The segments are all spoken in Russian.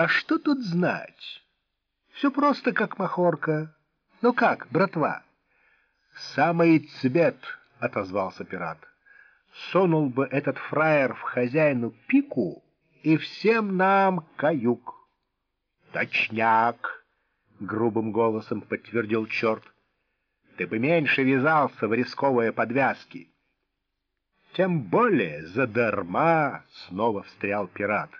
А что тут знать? Все просто, как махорка. Ну как, братва? Самый цвет, — отозвался пират. Сунул бы этот фраер в хозяину пику, и всем нам каюк. Точняк, — грубым голосом подтвердил черт. Ты бы меньше вязался в рисковые подвязки. Тем более задарма, — снова встрял пират.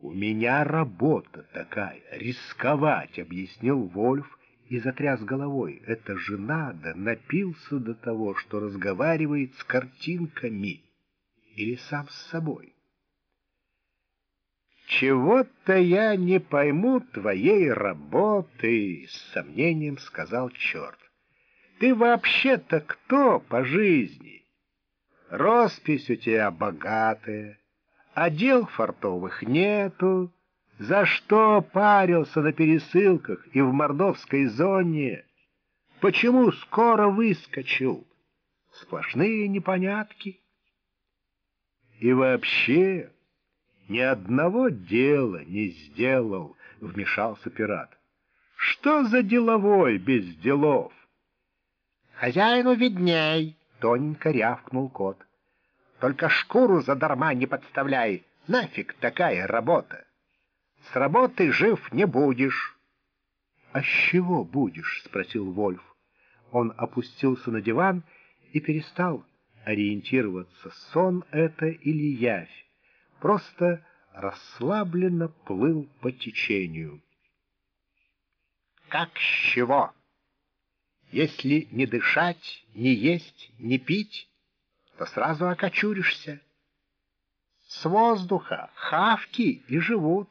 «У меня работа такая, рисковать», — объяснил Вольф и затряс головой. «Это же надо, напился до того, что разговаривает с картинками или сам с собой». «Чего-то я не пойму твоей работы», — с сомнением сказал черт. «Ты вообще-то кто по жизни? Роспись у тебя богатая» а дел фартовых нету. За что парился на пересылках и в мордовской зоне? Почему скоро выскочил? Сплошные непонятки. И вообще ни одного дела не сделал, вмешался пират. Что за деловой без делов? Хозяину видней, тоненько рявкнул кот. Только шкуру задарма не подставляй. Нафиг такая работа? С работы жив не будешь. — А с чего будешь? — спросил Вольф. Он опустился на диван и перестал ориентироваться, сон это или явь. Просто расслабленно плыл по течению. «Как с чего? Если не дышать, не есть, не пить, то сразу окочуришься. С воздуха хавки и живут.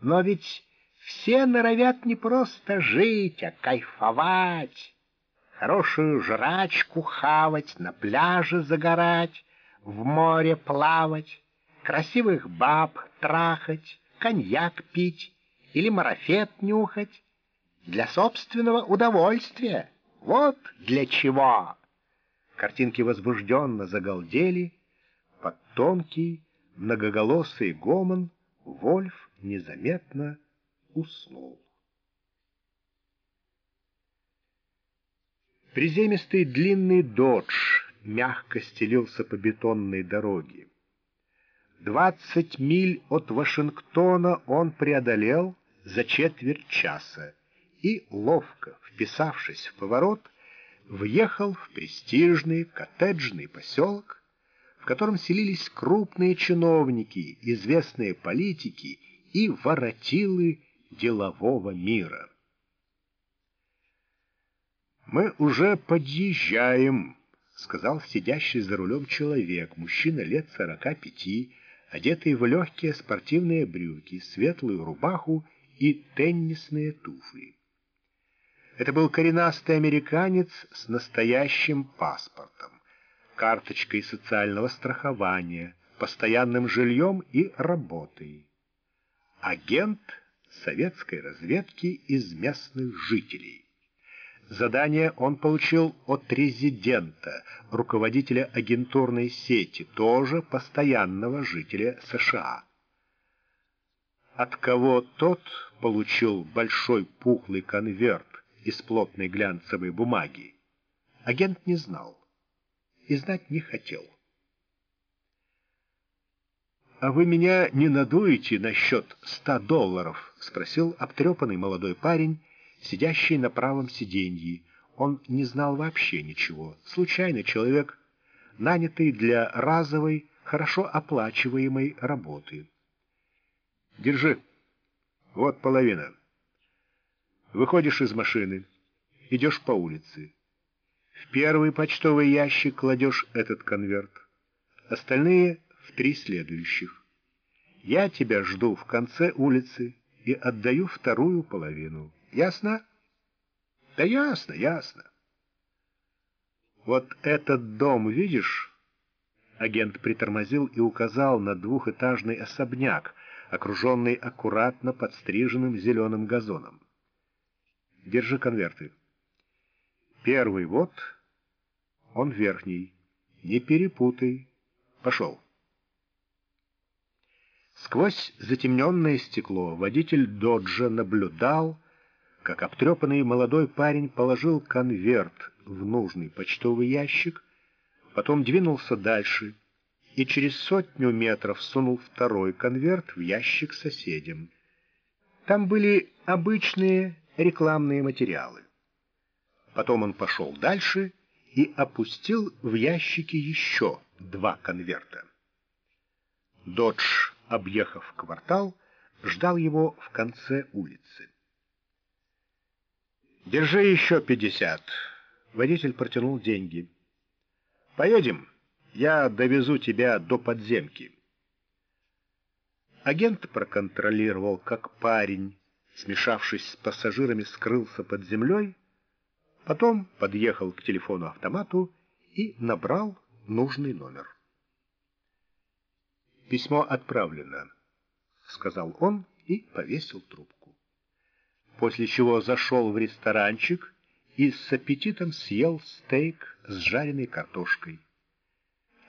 Но ведь все норовят не просто жить, а кайфовать, хорошую жрачку хавать, на пляже загорать, в море плавать, красивых баб трахать, коньяк пить или марафет нюхать для собственного удовольствия. Вот для чего. Картинки возбужденно загалдели, под тонкий, многоголосый гомон Вольф незаметно уснул. Приземистый длинный додж мягко стелился по бетонной дороге. Двадцать миль от Вашингтона он преодолел за четверть часа и, ловко вписавшись в поворот, въехал в престижный коттеджный поселок, в котором селились крупные чиновники, известные политики и воротилы делового мира. «Мы уже подъезжаем», — сказал сидящий за рулем человек, мужчина лет сорока пяти, одетый в легкие спортивные брюки, светлую рубаху и теннисные туфли. Это был коренастый американец с настоящим паспортом, карточкой социального страхования, постоянным жильем и работой. Агент советской разведки из местных жителей. Задание он получил от резидента, руководителя агентурной сети, тоже постоянного жителя США. От кого тот получил большой пухлый конверт, из плотной глянцевой бумаги, агент не знал и знать не хотел. «А вы меня не надуете насчет ста долларов?» — спросил обтрепанный молодой парень, сидящий на правом сиденье. Он не знал вообще ничего. Случайно человек, нанятый для разовой, хорошо оплачиваемой работы. «Держи. Вот половина». Выходишь из машины, идешь по улице. В первый почтовый ящик кладешь этот конверт, остальные — в три следующих. Я тебя жду в конце улицы и отдаю вторую половину. Ясно? Да ясно, ясно. Вот этот дом, видишь? Агент притормозил и указал на двухэтажный особняк, окруженный аккуратно подстриженным зеленым газоном. Держи конверты. Первый вот, он верхний. Не перепутай. Пошел. Сквозь затемненное стекло водитель «Доджа» наблюдал, как обтрепанный молодой парень положил конверт в нужный почтовый ящик, потом двинулся дальше и через сотню метров сунул второй конверт в ящик соседям. Там были обычные рекламные материалы. Потом он пошел дальше и опустил в ящики еще два конверта. Додж, объехав квартал, ждал его в конце улицы. «Держи еще пятьдесят». Водитель протянул деньги. «Поедем, я довезу тебя до подземки». Агент проконтролировал, как парень, смешавшись с пассажирами, скрылся под землей, потом подъехал к телефону-автомату и набрал нужный номер. «Письмо отправлено», — сказал он и повесил трубку. После чего зашел в ресторанчик и с аппетитом съел стейк с жареной картошкой.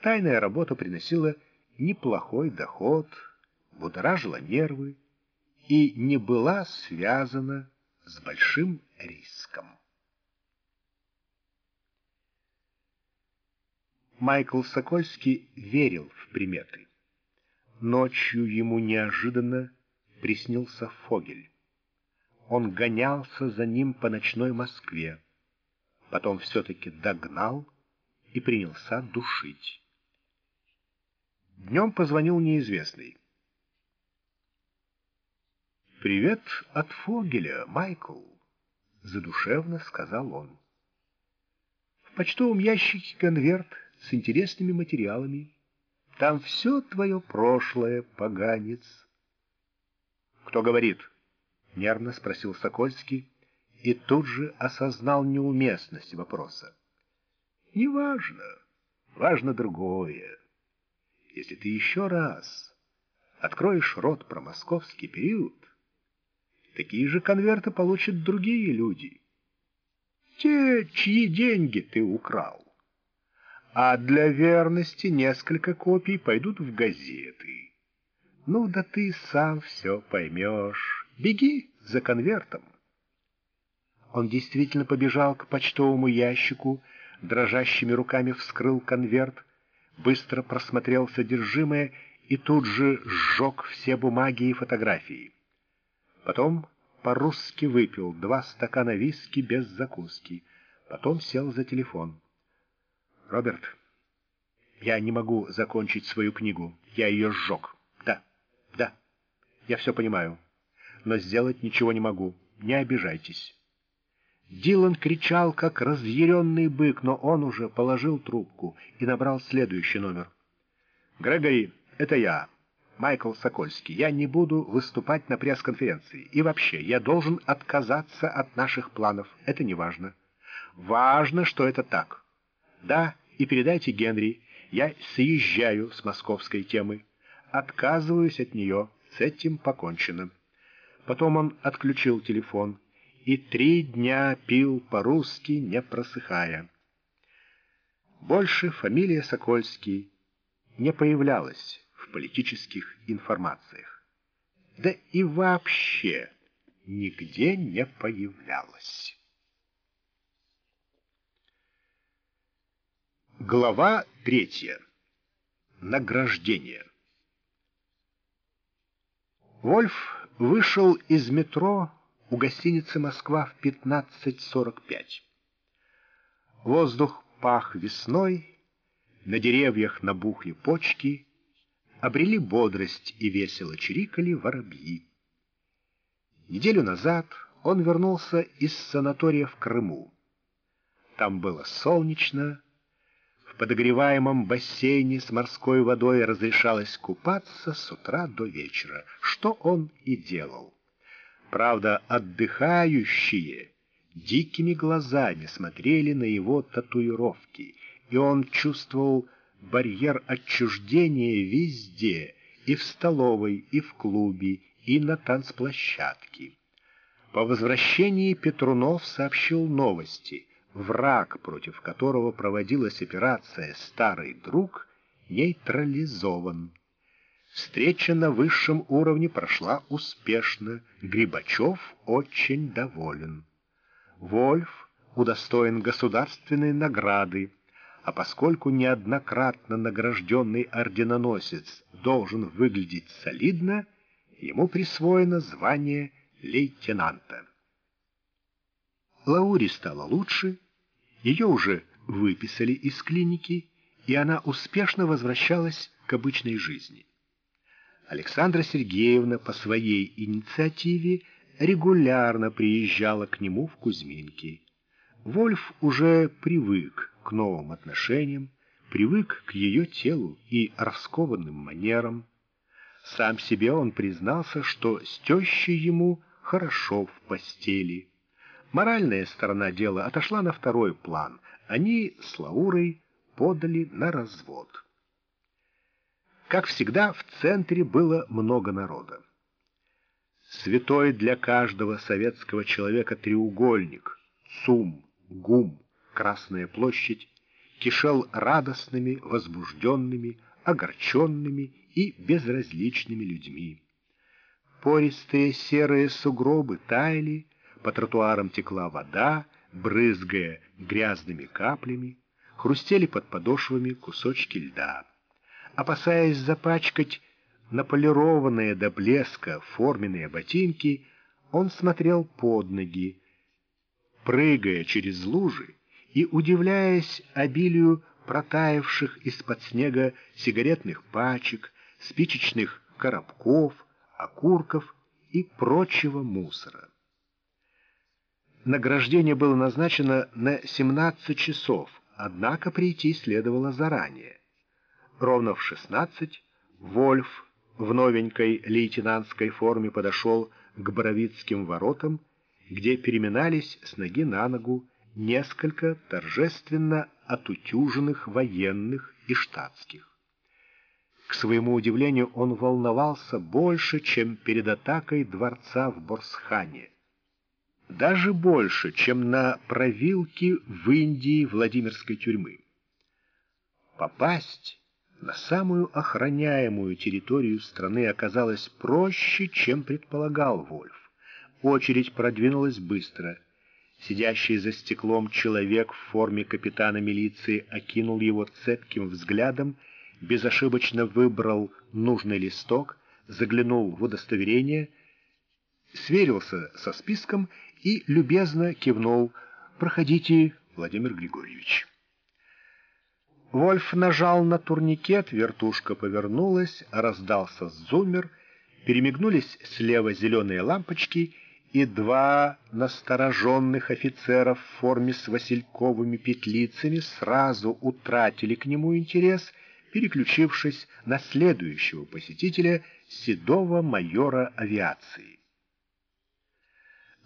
Тайная работа приносила неплохой доход — будоражила нервы и не была связана с большим риском. Майкл Сокольский верил в приметы. Ночью ему неожиданно приснился Фогель. Он гонялся за ним по ночной Москве, потом все-таки догнал и принялся душить. Днем позвонил неизвестный. «Привет от Фогеля, Майкл», — задушевно сказал он. «В почтовом ящике конверт с интересными материалами. Там все твое прошлое, поганец». «Кто говорит?» — нервно спросил Сокольский и тут же осознал неуместность вопроса. «Неважно, важно другое. Если ты еще раз откроешь рот про московский период, Такие же конверты получат другие люди. Те, чьи деньги ты украл. А для верности несколько копий пойдут в газеты. Ну да ты сам все поймешь. Беги за конвертом. Он действительно побежал к почтовому ящику, дрожащими руками вскрыл конверт, быстро просмотрел содержимое и тут же сжег все бумаги и фотографии. Потом по-русски выпил два стакана виски без закуски. Потом сел за телефон. «Роберт, я не могу закончить свою книгу. Я ее сжег. Да, да, я все понимаю. Но сделать ничего не могу. Не обижайтесь». Дилан кричал, как разъяренный бык, но он уже положил трубку и набрал следующий номер. «Грегори, это я». Майкл Сокольский, я не буду выступать на пресс-конференции. И вообще, я должен отказаться от наших планов. Это не важно. Важно, что это так. Да, и передайте Генри, я съезжаю с московской темы. Отказываюсь от нее. С этим покончено. Потом он отключил телефон и три дня пил по-русски, не просыхая. Больше фамилия Сокольский не появлялась политических информациях. Да и вообще нигде не появлялась. Глава третья. Награждение. Вольф вышел из метро у гостиницы «Москва» в 15.45. Воздух пах весной, на деревьях набухли почки — обрели бодрость и весело чирикали воробьи. Неделю назад он вернулся из санатория в Крыму. Там было солнечно, в подогреваемом бассейне с морской водой разрешалось купаться с утра до вечера, что он и делал. Правда, отдыхающие дикими глазами смотрели на его татуировки, и он чувствовал, барьер отчуждения везде, и в столовой, и в клубе, и на танцплощадке. По возвращении Петрунов сообщил новости. Враг, против которого проводилась операция «Старый друг», нейтрализован. Встреча на высшем уровне прошла успешно. Грибачев очень доволен. Вольф удостоен государственной награды, а поскольку неоднократно награжденный орденоносец должен выглядеть солидно, ему присвоено звание лейтенанта. Лауре стало лучше, ее уже выписали из клиники, и она успешно возвращалась к обычной жизни. Александра Сергеевна по своей инициативе регулярно приезжала к нему в Кузьминки. Вольф уже привык к новым отношениям, привык к ее телу и раскованным манерам. Сам себе он признался, что с тещей ему хорошо в постели. Моральная сторона дела отошла на второй план. Они с Лаурой подали на развод. Как всегда, в центре было много народа. Святой для каждого советского человека треугольник, ЦУМ, ГУМ, Красная площадь, кишел радостными, возбужденными, огорченными и безразличными людьми. Пористые серые сугробы таяли, по тротуарам текла вода, брызгая грязными каплями, хрустели под подошвами кусочки льда опасаясь запачкать наполированные до блеска форменные ботинки, он смотрел под ноги, прыгая через лужи и удивляясь обилию протаявших из-под снега сигаретных пачек, спичечных коробков, окурков и прочего мусора. Награждение было назначено на 17 часов, однако прийти следовало заранее. Ровно в шестнадцать Вольф в новенькой лейтенантской форме подошел к Боровицким воротам, где переминались с ноги на ногу несколько торжественно отутюженных военных и штатских. К своему удивлению, он волновался больше, чем перед атакой дворца в Борсхане. Даже больше, чем на провилке в Индии Владимирской тюрьмы. Попасть на самую охраняемую территорию страны оказалось проще, чем предполагал Вольф. Очередь продвинулась быстро. Сидящий за стеклом человек в форме капитана милиции окинул его цепким взглядом, безошибочно выбрал нужный листок, заглянул в удостоверение, сверился со списком и любезно кивнул «Проходите, Владимир Григорьевич». Вольф нажал на турникет, вертушка повернулась, раздался зумер, перемигнулись слева зеленые лампочки, и два настороженных офицера в форме с васильковыми петлицами сразу утратили к нему интерес, переключившись на следующего посетителя, седого майора авиации.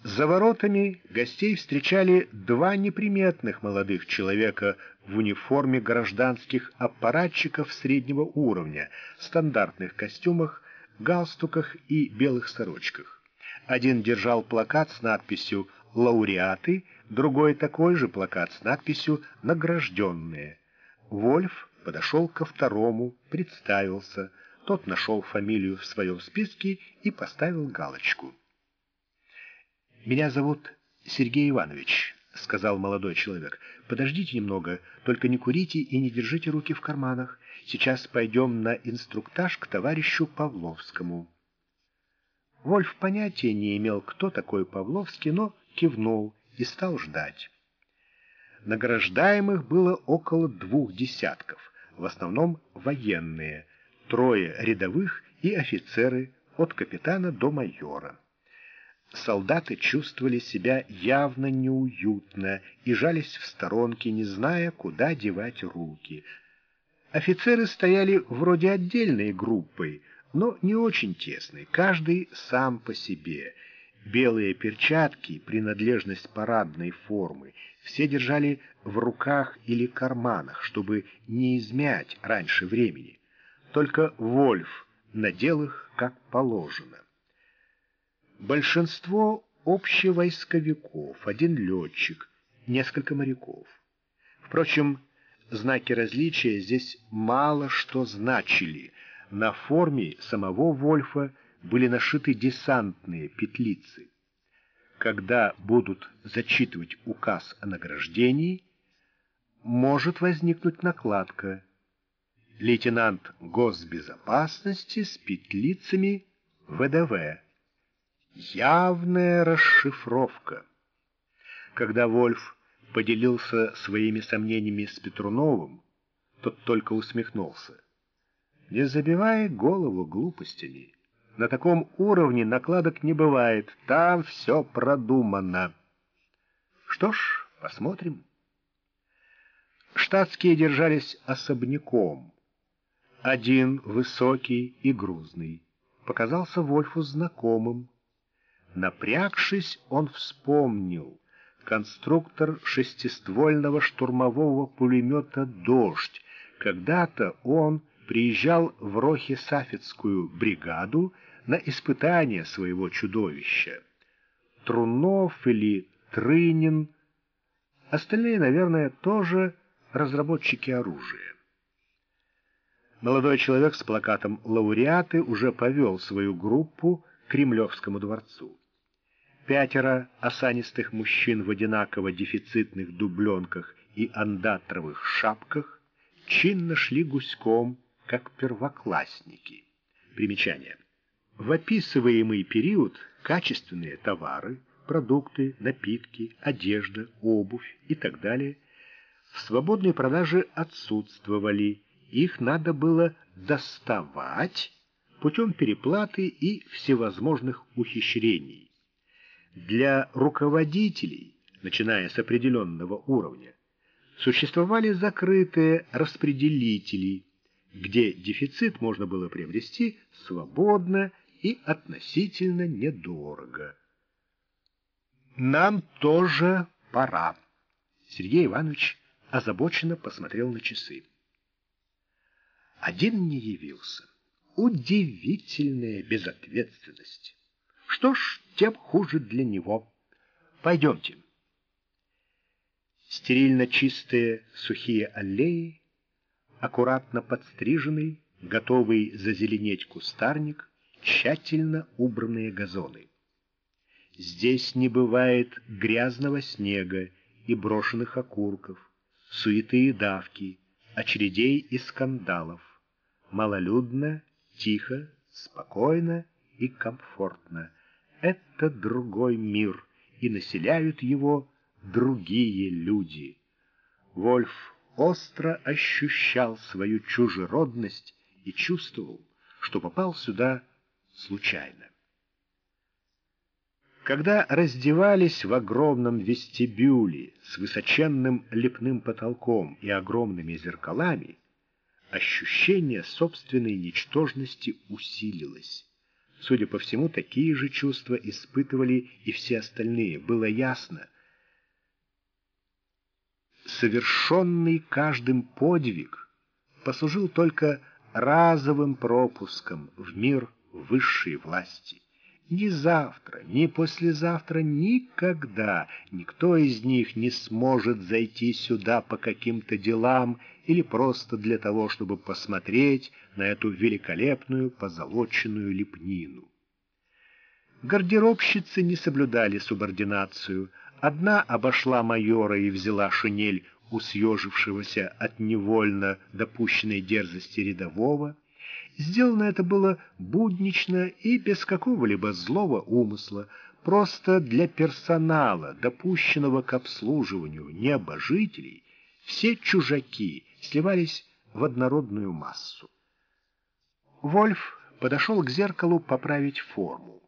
За воротами гостей встречали два неприметных молодых человека в униформе гражданских аппаратчиков среднего уровня, стандартных костюмах, галстуках и белых сорочках. Один держал плакат с надписью «Лауреаты», другой такой же плакат с надписью «Награжденные». Вольф подошел ко второму, представился. Тот нашел фамилию в своем списке и поставил галочку. «Меня зовут Сергей Иванович», — сказал молодой человек. «Подождите немного, только не курите и не держите руки в карманах. Сейчас пойдем на инструктаж к товарищу Павловскому». Вольф понятия не имел, кто такой Павловский, но кивнул и стал ждать. Награждаемых было около двух десятков, в основном военные, трое рядовых и офицеры от капитана до майора солдаты чувствовали себя явно неуютно и жались в сторонке, не зная, куда девать руки. Офицеры стояли вроде отдельной группой, но не очень тесной, каждый сам по себе. Белые перчатки, принадлежность парадной формы, все держали в руках или карманах, чтобы не измять раньше времени. Только Вольф надел их как положено. Большинство общевойсковиков, один летчик, несколько моряков. Впрочем, знаки различия здесь мало что значили. На форме самого Вольфа были нашиты десантные петлицы. Когда будут зачитывать указ о награждении, может возникнуть накладка «Лейтенант госбезопасности с петлицами ВДВ». Явная расшифровка. Когда Вольф поделился своими сомнениями с Петруновым, тот только усмехнулся. Не забивай голову глупостями. На таком уровне накладок не бывает. Там все продумано. Что ж, посмотрим. Штатские держались особняком. Один, высокий и грузный, показался Вольфу знакомым. Напрягшись, он вспомнил. Конструктор шестиствольного штурмового пулемета «Дождь». Когда-то он приезжал в Рохе-Сафетскую бригаду на испытание своего чудовища. Трунов или Трынин, остальные, наверное, тоже разработчики оружия. Молодой человек с плакатом «Лауреаты» уже повел свою группу к Кремлевскому дворцу. Пятеро осанистых мужчин в одинаково дефицитных дубленках и андатровых шапках чинно шли гуськом как первоклассники. Примечание. В описываемый период качественные товары, продукты, напитки, одежда, обувь и так далее в свободной продаже отсутствовали, их надо было доставать путем переплаты и всевозможных ухищрений. Для руководителей, начиная с определенного уровня, существовали закрытые распределители – где дефицит можно было приобрести свободно и относительно недорого. «Нам тоже пора», — Сергей Иванович озабоченно посмотрел на часы. Один не явился. Удивительная безответственность. Что ж, тем хуже для него. Пойдемте. Стерильно чистые сухие аллеи, аккуратно подстриженный, готовый зазеленеть кустарник, тщательно убранные газоны. Здесь не бывает грязного снега и брошенных окурков, суеты и давки, очередей и скандалов. Малолюдно, тихо, спокойно и комфортно. Это другой мир, и населяют его другие люди. Вольф остро ощущал свою чужеродность и чувствовал, что попал сюда случайно. Когда раздевались в огромном вестибюле с высоченным лепным потолком и огромными зеркалами, ощущение собственной ничтожности усилилось. Судя по всему, такие же чувства испытывали и все остальные. Было ясно, совершенный каждым подвиг послужил только разовым пропуском в мир высшей власти. Ни завтра, ни послезавтра, никогда никто из них не сможет зайти сюда по каким-то делам или просто для того, чтобы посмотреть на эту великолепную позолоченную лепнину. Гардеробщицы не соблюдали субординацию – Одна обошла майора и взяла шинель у съежившегося от невольно допущенной дерзости рядового. Сделано это было буднично и без какого-либо злого умысла, просто для персонала, допущенного к обслуживанию небожителей, все чужаки сливались в однородную массу. Вольф подошел к зеркалу поправить форму.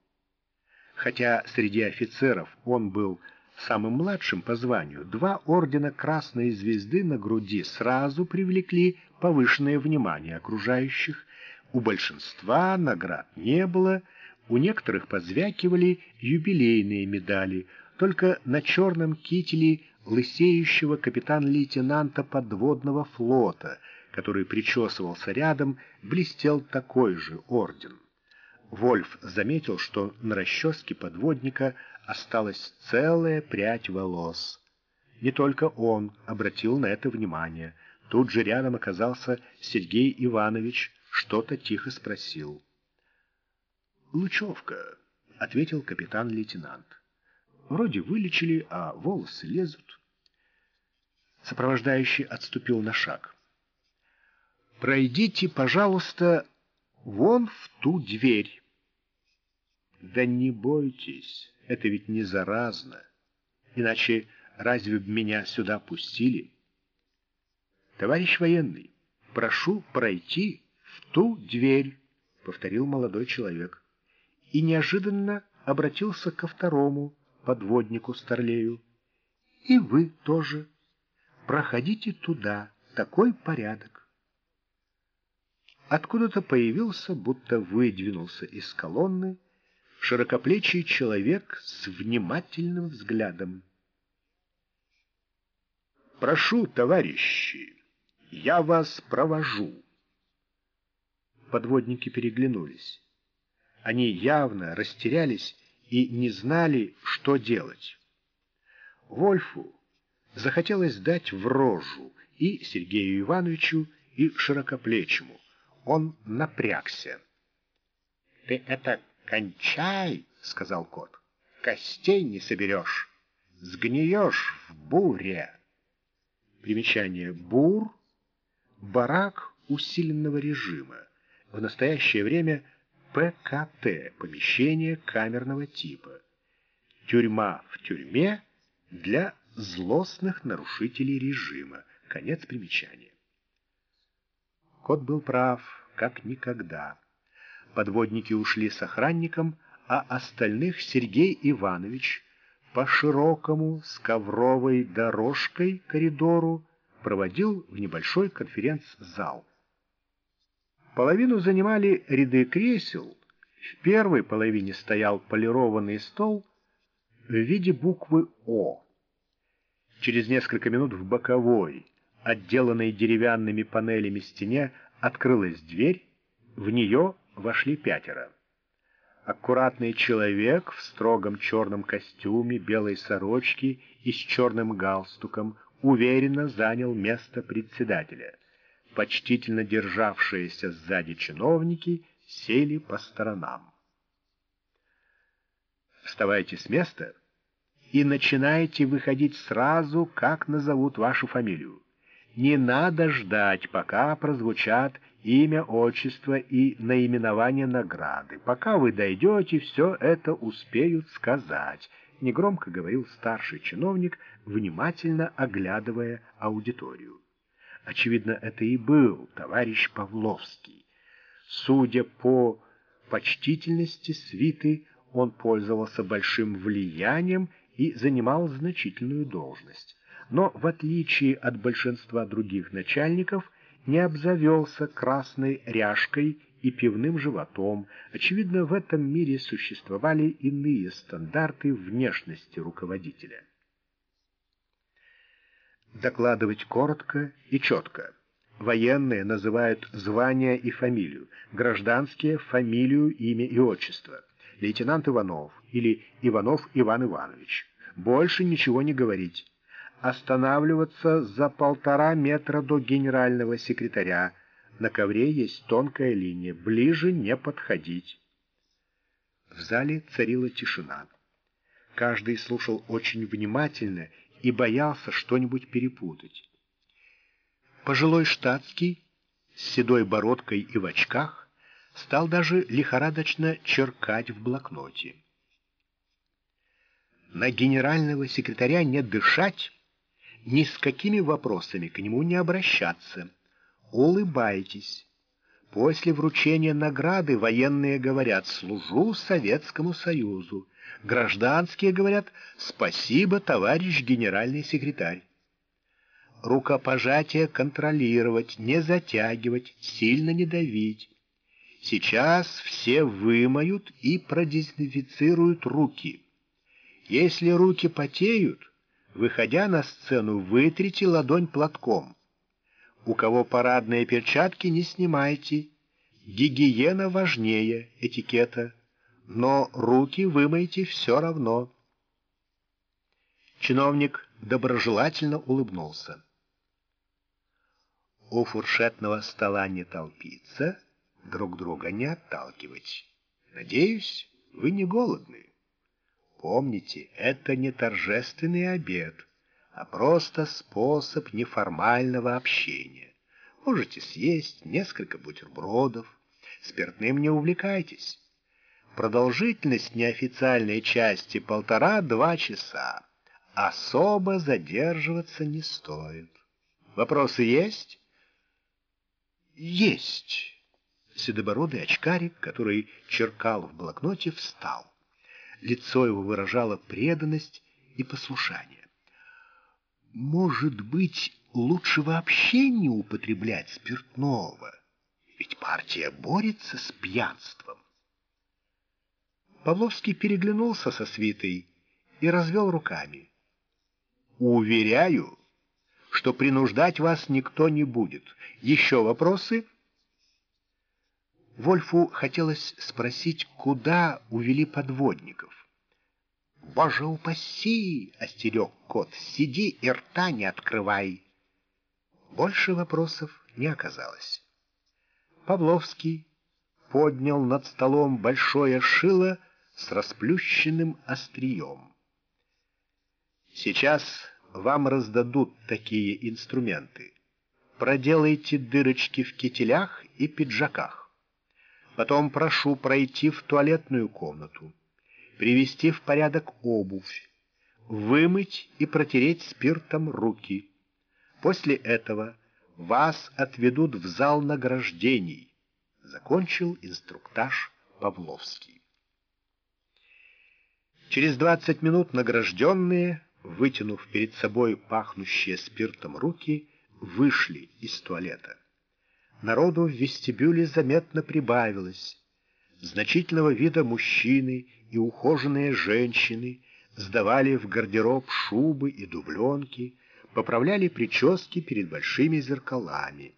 Хотя среди офицеров он был самым младшим по званию, два ордена Красной Звезды на груди сразу привлекли повышенное внимание окружающих. У большинства наград не было, у некоторых позвякивали юбилейные медали, только на черном кителе лысеющего капитан-лейтенанта подводного флота, который причесывался рядом, блестел такой же орден. Вольф заметил, что на расческе подводника осталась целая прядь волос. Не только он обратил на это внимание. Тут же рядом оказался Сергей Иванович, что-то тихо спросил. «Лучевка», — ответил капитан-лейтенант. «Вроде вылечили, а волосы лезут». Сопровождающий отступил на шаг. «Пройдите, пожалуйста, вон в ту дверь». «Да не бойтесь, это ведь не заразно. Иначе разве б меня сюда пустили?» «Товарищ военный, прошу пройти в ту дверь», — повторил молодой человек. И неожиданно обратился ко второму подводнику Старлею. «И вы тоже. Проходите туда. Такой порядок». Откуда-то появился, будто выдвинулся из колонны, широкоплечий человек с внимательным взглядом. «Прошу, товарищи, я вас провожу». Подводники переглянулись. Они явно растерялись и не знали, что делать. Вольфу захотелось дать в рожу и Сергею Ивановичу, и Широкоплечему. Он напрягся. — Ты это «Кончай!» — сказал кот. «Костей не соберешь, сгниешь в буре». Примечание «бур» — барак усиленного режима. В настоящее время ПКТ — помещение камерного типа. Тюрьма в тюрьме для злостных нарушителей режима. Конец примечания. Кот был прав, как никогда подводники ушли с охранником, а остальных Сергей Иванович по широкому с ковровой дорожкой коридору проводил в небольшой конференц-зал. Половину занимали ряды кресел, в первой половине стоял полированный стол в виде буквы «О». Через несколько минут в боковой, отделанной деревянными панелями стене, открылась дверь, в нее вошли пятеро. Аккуратный человек в строгом черном костюме, белой сорочке и с черным галстуком уверенно занял место председателя. Почтительно державшиеся сзади чиновники сели по сторонам. Вставайте с места и начинайте выходить сразу, как назовут вашу фамилию. Не надо ждать, пока прозвучат имя, отчество и наименование награды. Пока вы дойдете, все это успеют сказать, — негромко говорил старший чиновник, внимательно оглядывая аудиторию. Очевидно, это и был товарищ Павловский. Судя по почтительности свиты, он пользовался большим влиянием и занимал значительную должность. Но, в отличие от большинства других начальников, не обзавелся красной ряжкой и пивным животом. Очевидно, в этом мире существовали иные стандарты внешности руководителя. Докладывать коротко и четко. Военные называют звание и фамилию, гражданские — фамилию, имя и отчество. Лейтенант Иванов или Иванов Иван Иванович. Больше ничего не говорить останавливаться за полтора метра до генерального секретаря. На ковре есть тонкая линия. Ближе не подходить. В зале царила тишина. Каждый слушал очень внимательно и боялся что-нибудь перепутать. Пожилой штатский с седой бородкой и в очках стал даже лихорадочно черкать в блокноте. На генерального секретаря не дышать ни с какими вопросами к нему не обращаться. Улыбайтесь. После вручения награды военные говорят «служу Советскому Союзу». Гражданские говорят «спасибо, товарищ генеральный секретарь». Рукопожатие контролировать, не затягивать, сильно не давить. Сейчас все вымоют и продезинфицируют руки. Если руки потеют, Выходя на сцену, вытрите ладонь платком. У кого парадные перчатки, не снимайте. Гигиена важнее этикета, но руки вымойте все равно. Чиновник доброжелательно улыбнулся. У фуршетного стола не толпиться, друг друга не отталкивать. Надеюсь, вы не голодны. Помните, это не торжественный обед, а просто способ неформального общения. Можете съесть несколько бутербродов, спиртным не увлекайтесь. Продолжительность неофициальной части полтора-два часа. Особо задерживаться не стоит. Вопросы есть? Есть. Седобородый очкарик, который черкал в блокноте, встал. Лицо его выражало преданность и послушание. Может быть, лучше вообще не употреблять спиртного? Ведь партия борется с пьянством. Павловский переглянулся со свитой и развел руками. «Уверяю, что принуждать вас никто не будет. Еще вопросы?» Вольфу хотелось спросить, куда увели подводников. «Боже упаси!» — остерег кот. «Сиди и рта не открывай!» Больше вопросов не оказалось. Павловский поднял над столом большое шило с расплющенным острием. Сейчас вам раздадут такие инструменты. Проделайте дырочки в кителях и пиджаках. Потом прошу пройти в туалетную комнату, привести в порядок обувь, вымыть и протереть спиртом руки. После этого вас отведут в зал награждений. Закончил инструктаж Павловский. Через двадцать минут награжденные, вытянув перед собой пахнущие спиртом руки, вышли из туалета. Народу в вестибюле заметно прибавилось. Значительного вида мужчины и ухоженные женщины сдавали в гардероб шубы и дубленки, поправляли прически перед большими зеркалами.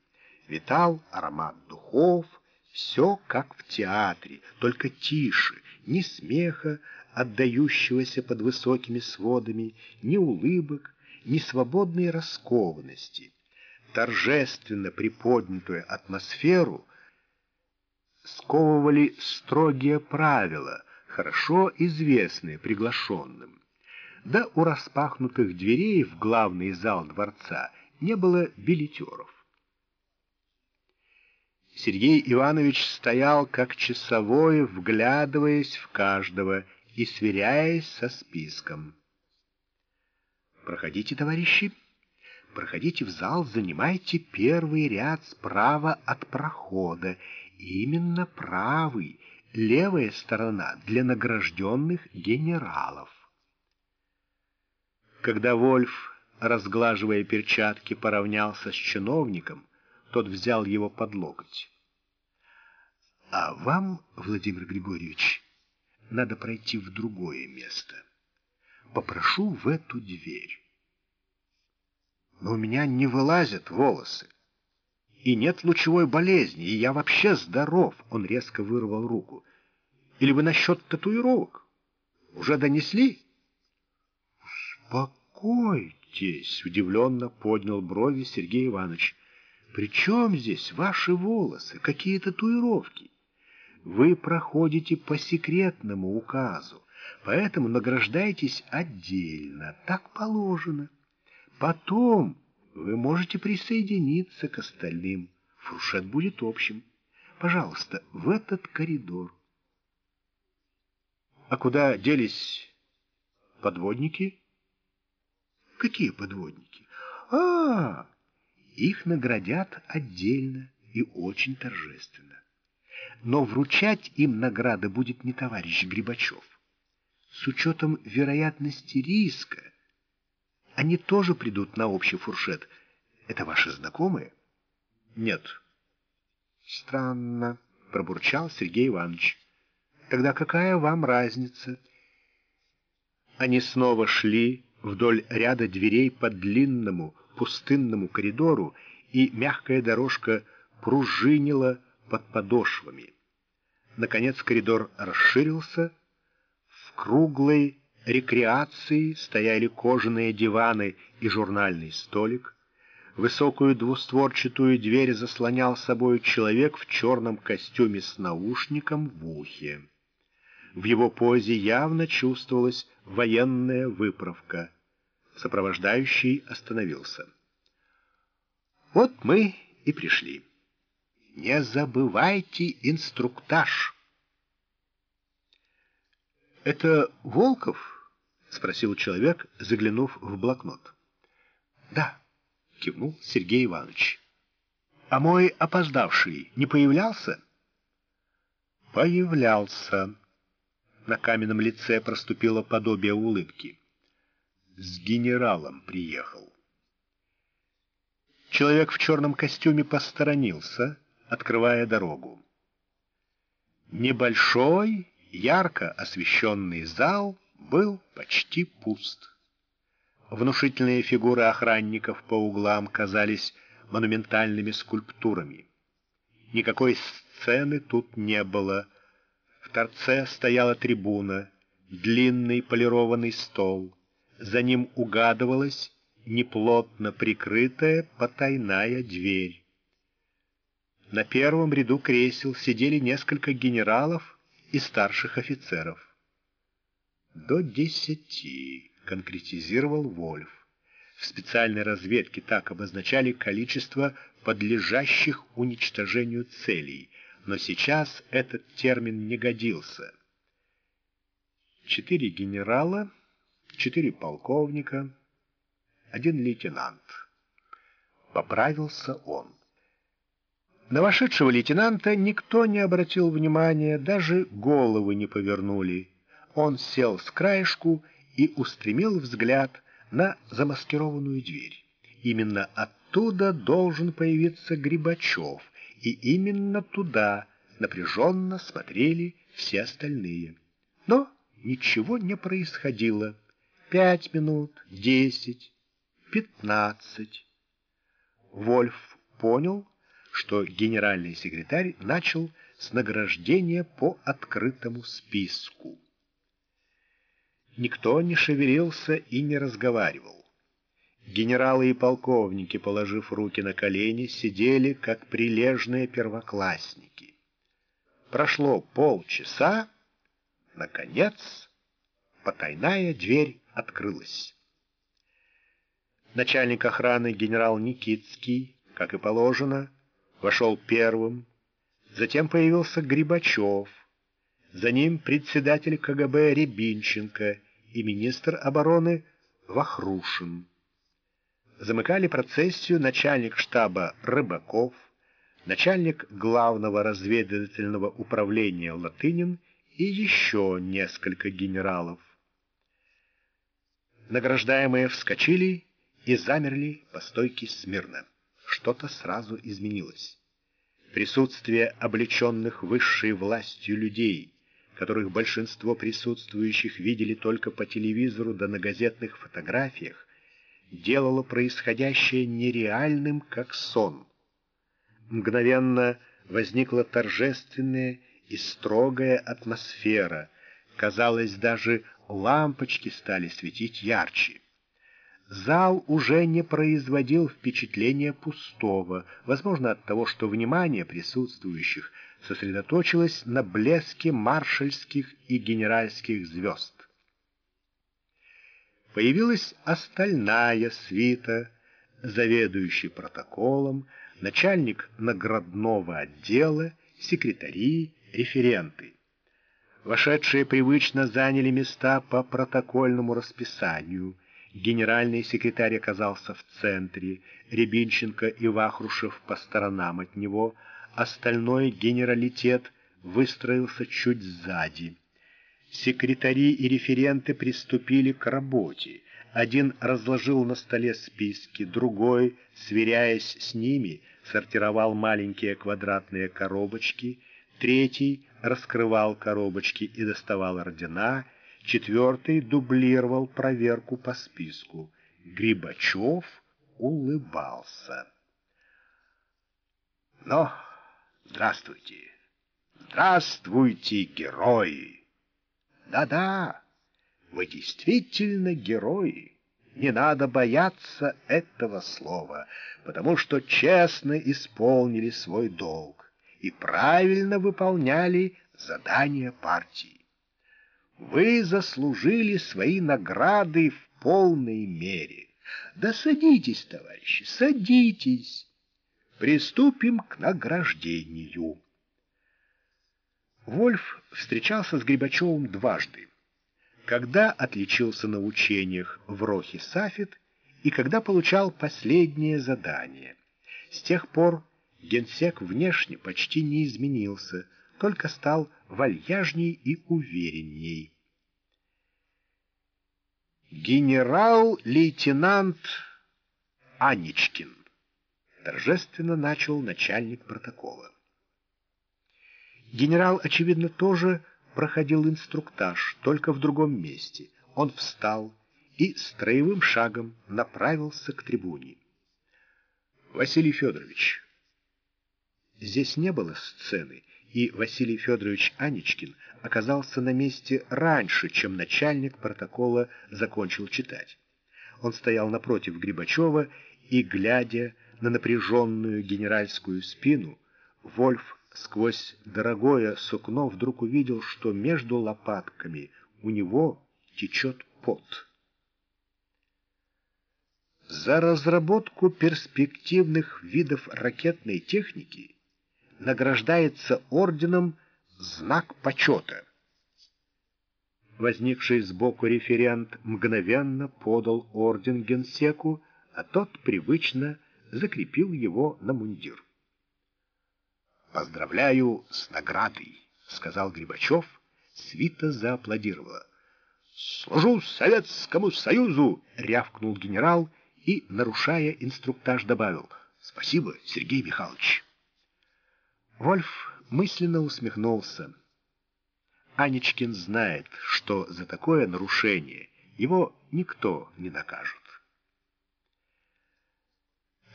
Витал аромат духов, все как в театре, только тише, ни смеха, отдающегося под высокими сводами, ни улыбок, ни свободной раскованности торжественно приподнятую атмосферу сковывали строгие правила, хорошо известные приглашенным. Да у распахнутых дверей в главный зал дворца не было билетеров. Сергей Иванович стоял как часовой, вглядываясь в каждого и сверяясь со списком. «Проходите, товарищи!» Проходите в зал, занимайте первый ряд справа от прохода. Именно правый, левая сторона для награжденных генералов. Когда Вольф, разглаживая перчатки, поравнялся с чиновником, тот взял его под локоть. «А вам, Владимир Григорьевич, надо пройти в другое место. Попрошу в эту дверь» но у меня не вылазят волосы. И нет лучевой болезни, и я вообще здоров. Он резко вырвал руку. Или вы насчет татуировок? Уже донесли? Успокойтесь, удивленно поднял брови Сергей Иванович. При чем здесь ваши волосы? Какие татуировки? Вы проходите по секретному указу, поэтому награждаетесь отдельно. Так положено. Потом вы можете присоединиться к остальным. Фуршет будет общим. Пожалуйста, в этот коридор. А куда делись подводники? Какие подводники? А, их наградят отдельно и очень торжественно. Но вручать им награды будет не товарищ Грибачев. С учетом вероятности риска они тоже придут на общий фуршет. Это ваши знакомые? Нет. Странно, пробурчал Сергей Иванович. Тогда какая вам разница? Они снова шли вдоль ряда дверей по длинному пустынному коридору, и мягкая дорожка пружинила под подошвами. Наконец коридор расширился. В круглой рекреации стояли кожаные диваны и журнальный столик. Высокую двустворчатую дверь заслонял собой человек в черном костюме с наушником в ухе. В его позе явно чувствовалась военная выправка. Сопровождающий остановился. «Вот мы и пришли. Не забывайте инструктаж». «Это Волков?» — спросил человек, заглянув в блокнот. «Да», — кивнул Сергей Иванович. «А мой опоздавший не появлялся?» «Появлялся». На каменном лице проступило подобие улыбки. «С генералом приехал». Человек в черном костюме посторонился, открывая дорогу. Небольшой, ярко освещенный зал был почти пуст. Внушительные фигуры охранников по углам казались монументальными скульптурами. Никакой сцены тут не было. В торце стояла трибуна, длинный полированный стол. За ним угадывалась неплотно прикрытая потайная дверь. На первом ряду кресел сидели несколько генералов и старших офицеров. До десяти конкретизировал Вольф. В специальной разведке так обозначали количество подлежащих уничтожению целей, но сейчас этот термин не годился. Четыре генерала, четыре полковника, один лейтенант. Поправился он. На вошедшего лейтенанта никто не обратил внимания, даже головы не повернули. Он сел с краешку и устремил взгляд на замаскированную дверь. Именно оттуда должен появиться Грибачев, и именно туда напряженно смотрели все остальные. Но ничего не происходило. Пять минут, десять, пятнадцать. Вольф понял, что генеральный секретарь начал с награждения по открытому списку. Никто не шевелился и не разговаривал. Генералы и полковники, положив руки на колени, сидели, как прилежные первоклассники. Прошло полчаса, наконец, потайная дверь открылась. Начальник охраны генерал Никитский, как и положено, вошел первым, затем появился Грибачев, за ним председатель КГБ Рябинченко и министр обороны Вахрушин. Замыкали процессию начальник штаба Рыбаков, начальник главного разведывательного управления Латынин и еще несколько генералов. Награждаемые вскочили и замерли по стойке смирно. Что-то сразу изменилось. Присутствие облеченных высшей властью людей — которых большинство присутствующих видели только по телевизору да на газетных фотографиях, делало происходящее нереальным, как сон. Мгновенно возникла торжественная и строгая атмосфера. Казалось, даже лампочки стали светить ярче. Зал уже не производил впечатления пустого, возможно, от того, что внимание присутствующих – сосредоточилась на блеске маршальских и генеральских звезд. Появилась остальная свита, заведующий протоколом, начальник наградного отдела, секретари, референты. Вошедшие привычно заняли места по протокольному расписанию. Генеральный секретарь оказался в центре, Рябинченко и Вахрушев по сторонам от него – Остальной генералитет выстроился чуть сзади. Секретари и референты приступили к работе. Один разложил на столе списки, другой, сверяясь с ними, сортировал маленькие квадратные коробочки, третий раскрывал коробочки и доставал ордена, четвертый дублировал проверку по списку. Грибачев улыбался. Но Здравствуйте! Здравствуйте, герои! Да-да, вы действительно герои. не надо бояться этого слова, потому что честно исполнили свой долг и правильно выполняли задания партии. Вы заслужили свои награды в полной мере. Да садитесь, товарищи, садитесь. Приступим к награждению. Вольф встречался с Грибачевым дважды. Когда отличился на учениях в Рохе-Сафет и когда получал последнее задание. С тех пор генсек внешне почти не изменился, только стал вальяжней и уверенней. Генерал-лейтенант Анечкин торжественно начал начальник протокола. Генерал, очевидно, тоже проходил инструктаж, только в другом месте. Он встал и строевым шагом направился к трибуне. «Василий Федорович». Здесь не было сцены, и Василий Федорович Анечкин оказался на месте раньше, чем начальник протокола закончил читать. Он стоял напротив Грибачева и, глядя на напряженную генеральскую спину, Вольф сквозь дорогое сукно вдруг увидел, что между лопатками у него течет пот. За разработку перспективных видов ракетной техники награждается орденом знак почета. Возникший сбоку референт мгновенно подал орден генсеку, а тот привычно закрепил его на мундир. «Поздравляю с наградой», — сказал Грибачев. Свита зааплодировала. «Служу Советскому Союзу!» — рявкнул генерал и, нарушая инструктаж, добавил. «Спасибо, Сергей Михайлович». Вольф мысленно усмехнулся. Анечкин знает, что за такое нарушение его никто не накажет.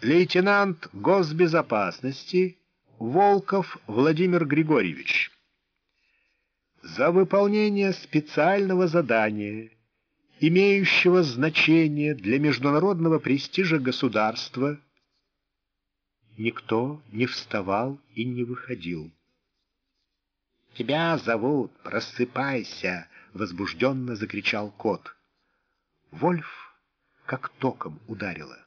Лейтенант госбезопасности Волков Владимир Григорьевич. За выполнение специального задания, имеющего значение для международного престижа государства, никто не вставал и не выходил. «Тебя зовут, просыпайся!» — возбужденно закричал кот. Вольф как током ударило.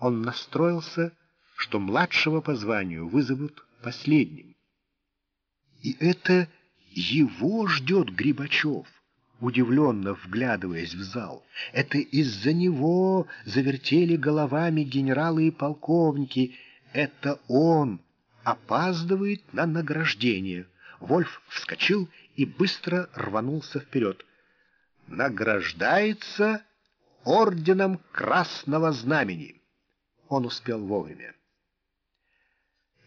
Он настроился что младшего по званию вызовут последним. И это его ждет Грибачев, удивленно вглядываясь в зал. Это из-за него завертели головами генералы и полковники. Это он опаздывает на награждение. Вольф вскочил и быстро рванулся вперед. Награждается орденом Красного Знамени. Он успел вовремя.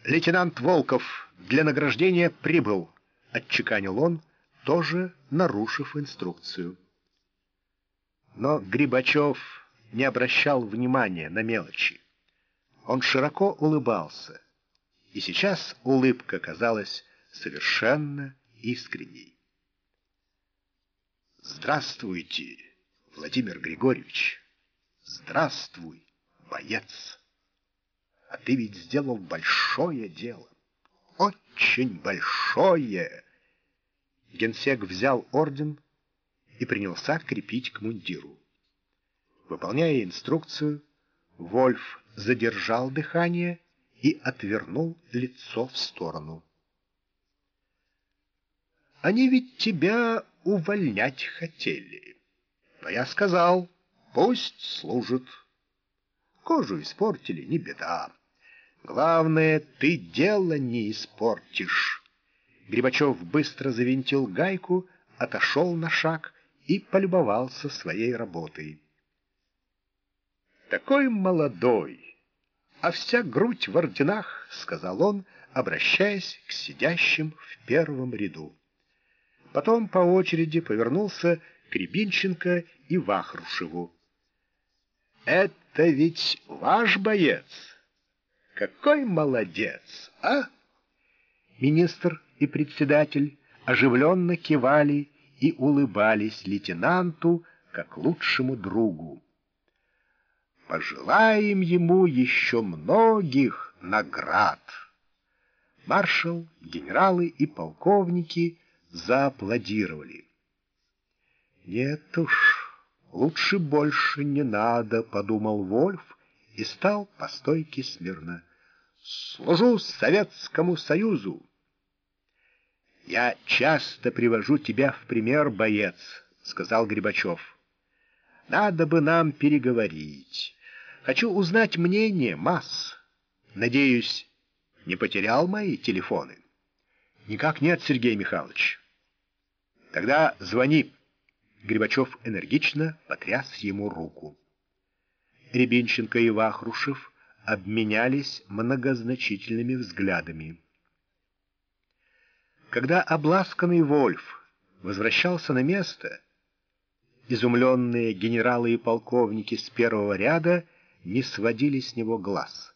«Лейтенант Волков для награждения прибыл», — отчеканил он, тоже нарушив инструкцию. Но Грибачев не обращал внимания на мелочи. Он широко улыбался, и сейчас улыбка казалась совершенно искренней. «Здравствуйте, Владимир Григорьевич! Здравствуй, боец!» А ты ведь сделал большое дело. Очень большое. Генсек взял орден и принялся крепить к мундиру. Выполняя инструкцию, Вольф задержал дыхание и отвернул лицо в сторону. «Они ведь тебя увольнять хотели. Но я сказал, пусть служит. Кожу испортили, не беда. Главное, ты дело не испортишь. Грибачев быстро завинтил гайку, отошел на шаг и полюбовался своей работой. «Такой молодой, а вся грудь в орденах», — сказал он, обращаясь к сидящим в первом ряду. Потом по очереди повернулся к Рябинченко и Вахрушеву. «Это ведь ваш боец!» Какой молодец, а? Министр и председатель оживленно кивали и улыбались лейтенанту как лучшему другу. пожелаем ему еще многих наград. Маршал, генералы и полковники зааплодировали. Нет уж, лучше больше не надо, подумал Вольф и стал по стойке смирно. Служу Советскому Союзу. Я часто привожу тебя в пример, боец, сказал Грибачев. Надо бы нам переговорить. Хочу узнать мнение масс. Надеюсь, не потерял мои телефоны? Никак нет, Сергей Михайлович. Тогда звони. Грибачев энергично потряс ему руку. Рябинченко и Вахрушев обменялись многозначительными взглядами. Когда обласканный Вольф возвращался на место, изумленные генералы и полковники с первого ряда не сводили с него глаз.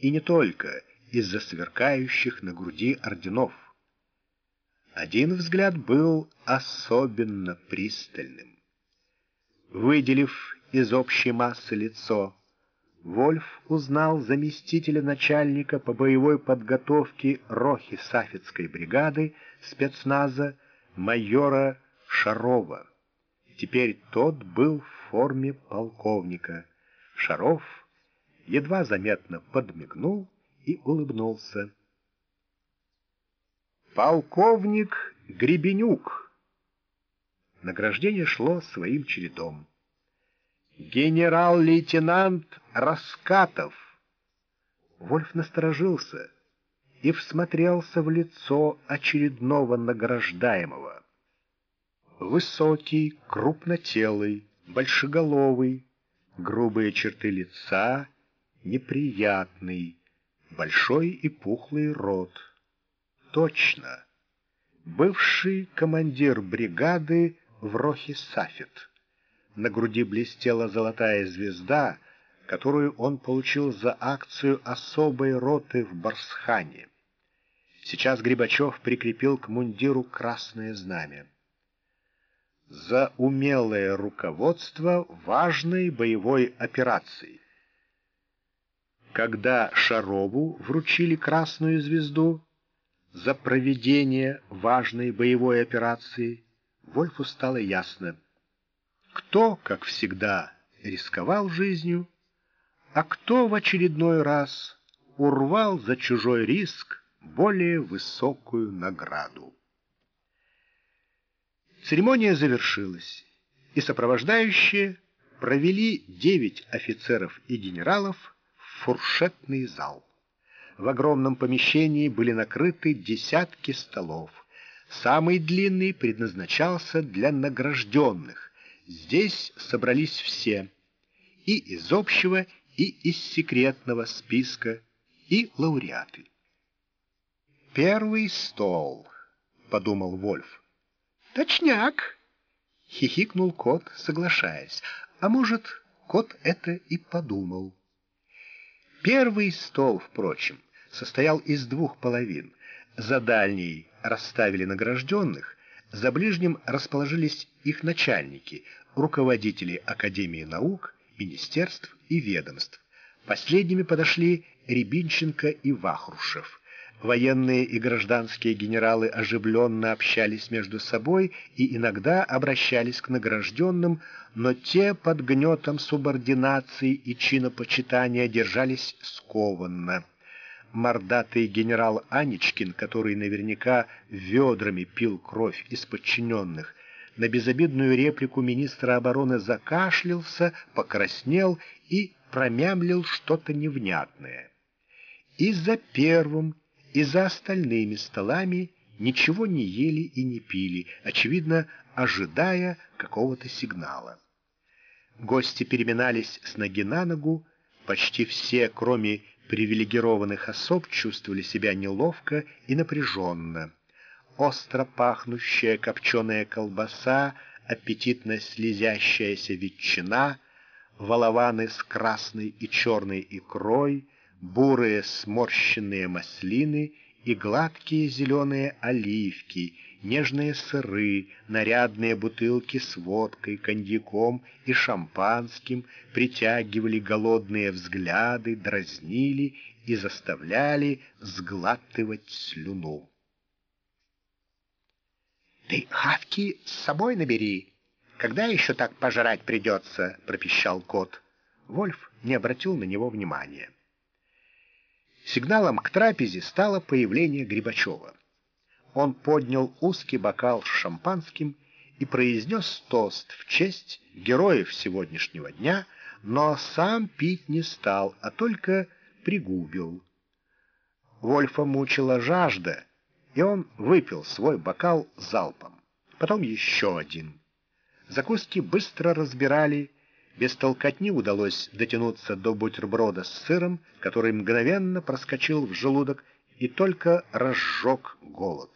И не только из-за сверкающих на груди орденов. Один взгляд был особенно пристальным. Выделив из общей массы лицо, Вольф узнал заместителя начальника по боевой подготовке Рохи Сафетской бригады спецназа майора Шарова. Теперь тот был в форме полковника. Шаров едва заметно подмигнул и улыбнулся. Полковник Гребенюк. Награждение шло своим чередом. Генерал-лейтенант Раскатов. Вольф насторожился и всмотрелся в лицо очередного награждаемого. Высокий, крупнотелый, большеголовый, грубые черты лица, неприятный, большой и пухлый рот. Точно, бывший командир бригады в Рохе Сафет. На груди блестела золотая звезда, которую он получил за акцию особой роты в Барсхане. Сейчас Грибачев прикрепил к мундиру красное знамя. За умелое руководство важной боевой операцией. Когда Шарову вручили красную звезду за проведение важной боевой операции, Вольфу стало ясно, кто, как всегда, рисковал жизнью, а кто в очередной раз урвал за чужой риск более высокую награду. Церемония завершилась, и сопровождающие провели девять офицеров и генералов фуршетный зал. В огромном помещении были накрыты десятки столов. Самый длинный предназначался для награжденных. Здесь собрались все, и из общего, и из секретного списка, и лауреаты. «Первый стол», — подумал Вольф. «Точняк», — хихикнул кот, соглашаясь. А может, кот это и подумал. Первый стол, впрочем, состоял из двух половин. За дальней расставили награжденных, за ближним расположились их начальники, руководители Академии наук, министерств и ведомств. Последними подошли Рябинченко и Вахрушев. Военные и гражданские генералы оживленно общались между собой и иногда обращались к награжденным, но те под гнетом субординации и чинопочитания держались скованно. Мордатый генерал Аничкин, который наверняка ведрами пил кровь из подчиненных, на безобидную реплику министра обороны закашлялся, покраснел и промямлил что-то невнятное. И за первым и за остальными столами ничего не ели и не пили, очевидно, ожидая какого-то сигнала. Гости переминались с ноги на ногу, почти все, кроме привилегированных особ, чувствовали себя неловко и напряженно. Остро пахнущая копченая колбаса, аппетитно слезящаяся ветчина, волованы с красной и черной икрой — бурые сморщенные маслины и гладкие зеленые оливки, нежные сыры, нарядные бутылки с водкой, коньяком и шампанским притягивали голодные взгляды, дразнили и заставляли сглатывать слюну. «Ты хавки с собой набери. Когда еще так пожрать придется?» — пропищал кот. Вольф не обратил на него внимания. Сигналом к трапезе стало появление Грибачева. Он поднял узкий бокал с шампанским и произнес тост в честь героев сегодняшнего дня, но сам пить не стал, а только пригубил. Вольфа мучила жажда, и он выпил свой бокал залпом. Потом еще один. Закуски быстро разбирали, без толкотни удалось дотянуться до бутерброда с сыром, который мгновенно проскочил в желудок и только разжег голод.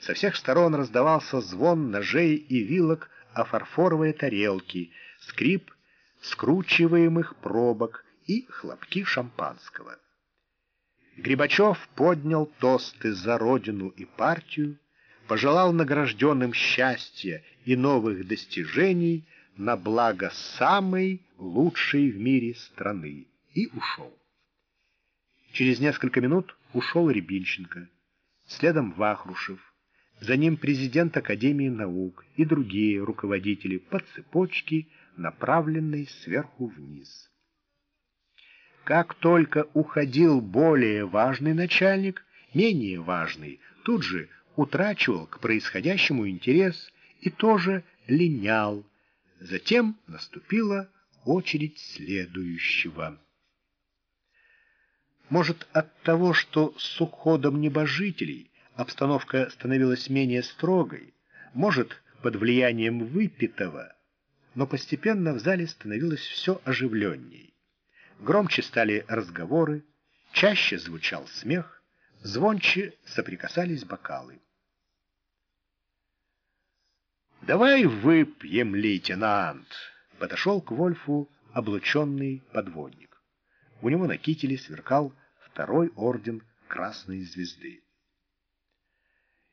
Со всех сторон раздавался звон ножей и вилок о фарфоровые тарелки, скрип скручиваемых пробок и хлопки шампанского. Грибачев поднял тосты за родину и партию, пожелал награжденным счастья и новых достижений — на благо самой лучшей в мире страны и ушел. Через несколько минут ушел Рябинченко, следом Вахрушев, за ним президент Академии наук и другие руководители по цепочке, направленной сверху вниз. Как только уходил более важный начальник, менее важный тут же утрачивал к происходящему интерес и тоже линял, Затем наступила очередь следующего. Может, от того, что с уходом небожителей обстановка становилась менее строгой, может, под влиянием выпитого, но постепенно в зале становилось все оживленней. Громче стали разговоры, чаще звучал смех, звонче соприкасались бокалы. «Давай выпьем, лейтенант!» Подошел к Вольфу облученный подводник. У него на кителе сверкал второй орден Красной Звезды.